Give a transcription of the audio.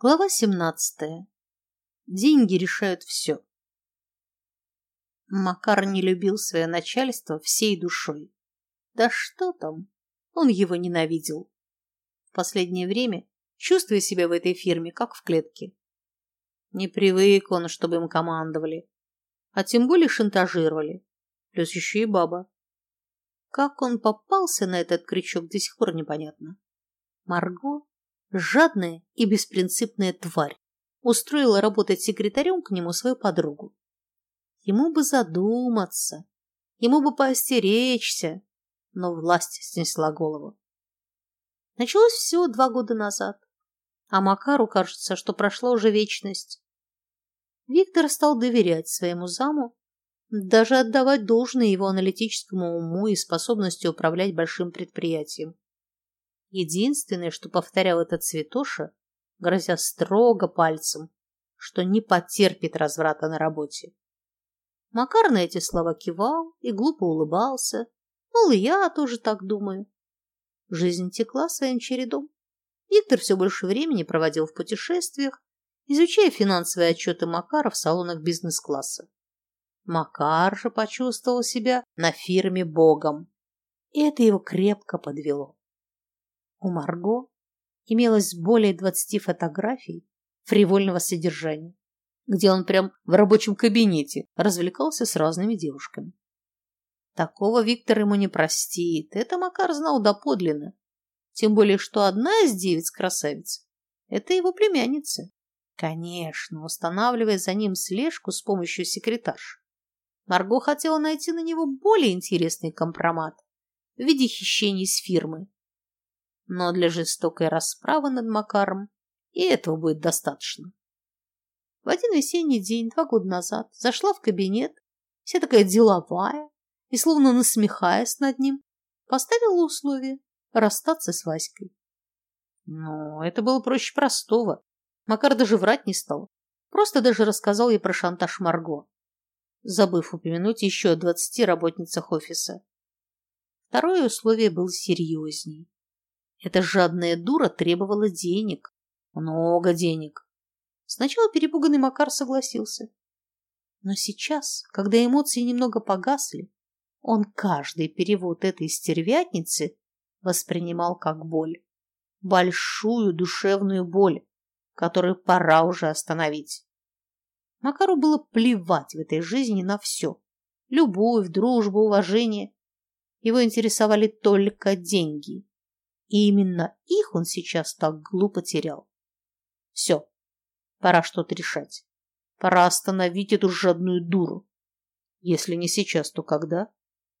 Глава 17. Деньги решают все. Макар не любил свое начальство всей душой. Да что там, он его ненавидел. В последнее время чувствуя себя в этой фирме, как в клетке. Не привык он, чтобы им командовали, а тем более шантажировали, плюс еще и баба. Как он попался на этот крючок, до сих пор непонятно. Марго жадная и беспринципная тварь, устроила работать секретарем к нему свою подругу. Ему бы задуматься, ему бы поостеречься, но власть снесла голову. Началось все два года назад, а Макару кажется, что прошла уже вечность. Виктор стал доверять своему заму, даже отдавать должное его аналитическому уму и способности управлять большим предприятием. Единственное, что повторял этот цветоша, грозя строго пальцем, что не потерпит разврата на работе. Макар на эти слова кивал и глупо улыбался. Мол, и я тоже так думаю. Жизнь текла своим чередом. Виктор все больше времени проводил в путешествиях, изучая финансовые отчеты Макара в салонах бизнес-класса. Макар же почувствовал себя на фирме богом, и это его крепко подвело. У Марго имелось более двадцати фотографий фривольного содержания, где он прям в рабочем кабинете развлекался с разными девушками. Такого Виктор ему не простит, это Макар знал доподлинно. Тем более, что одна из девиц-красавиц – это его племянница. Конечно, устанавливая за ним слежку с помощью секретарш. Марго хотела найти на него более интересный компромат в виде хищений с фирмы, но для жестокой расправы над Макаром и этого будет достаточно. В один весенний день, два года назад, зашла в кабинет, вся такая деловая, и, словно насмехаясь над ним, поставила условие расстаться с Васькой. Но это было проще простого. Макар даже врать не стал. Просто даже рассказал ей про шантаж Марго, забыв упомянуть еще о двадцати работницах офиса. Второе условие было серьезней. Эта жадная дура требовала денег. Много денег. Сначала перепуганный Макар согласился. Но сейчас, когда эмоции немного погасли, он каждый перевод этой стервятницы воспринимал как боль. Большую душевную боль, которую пора уже остановить. Макару было плевать в этой жизни на все. Любовь, дружбу, уважение. Его интересовали только деньги. И именно их он сейчас так глупо терял. Все, пора что-то решать. Пора остановить эту жадную дуру. Если не сейчас, то когда?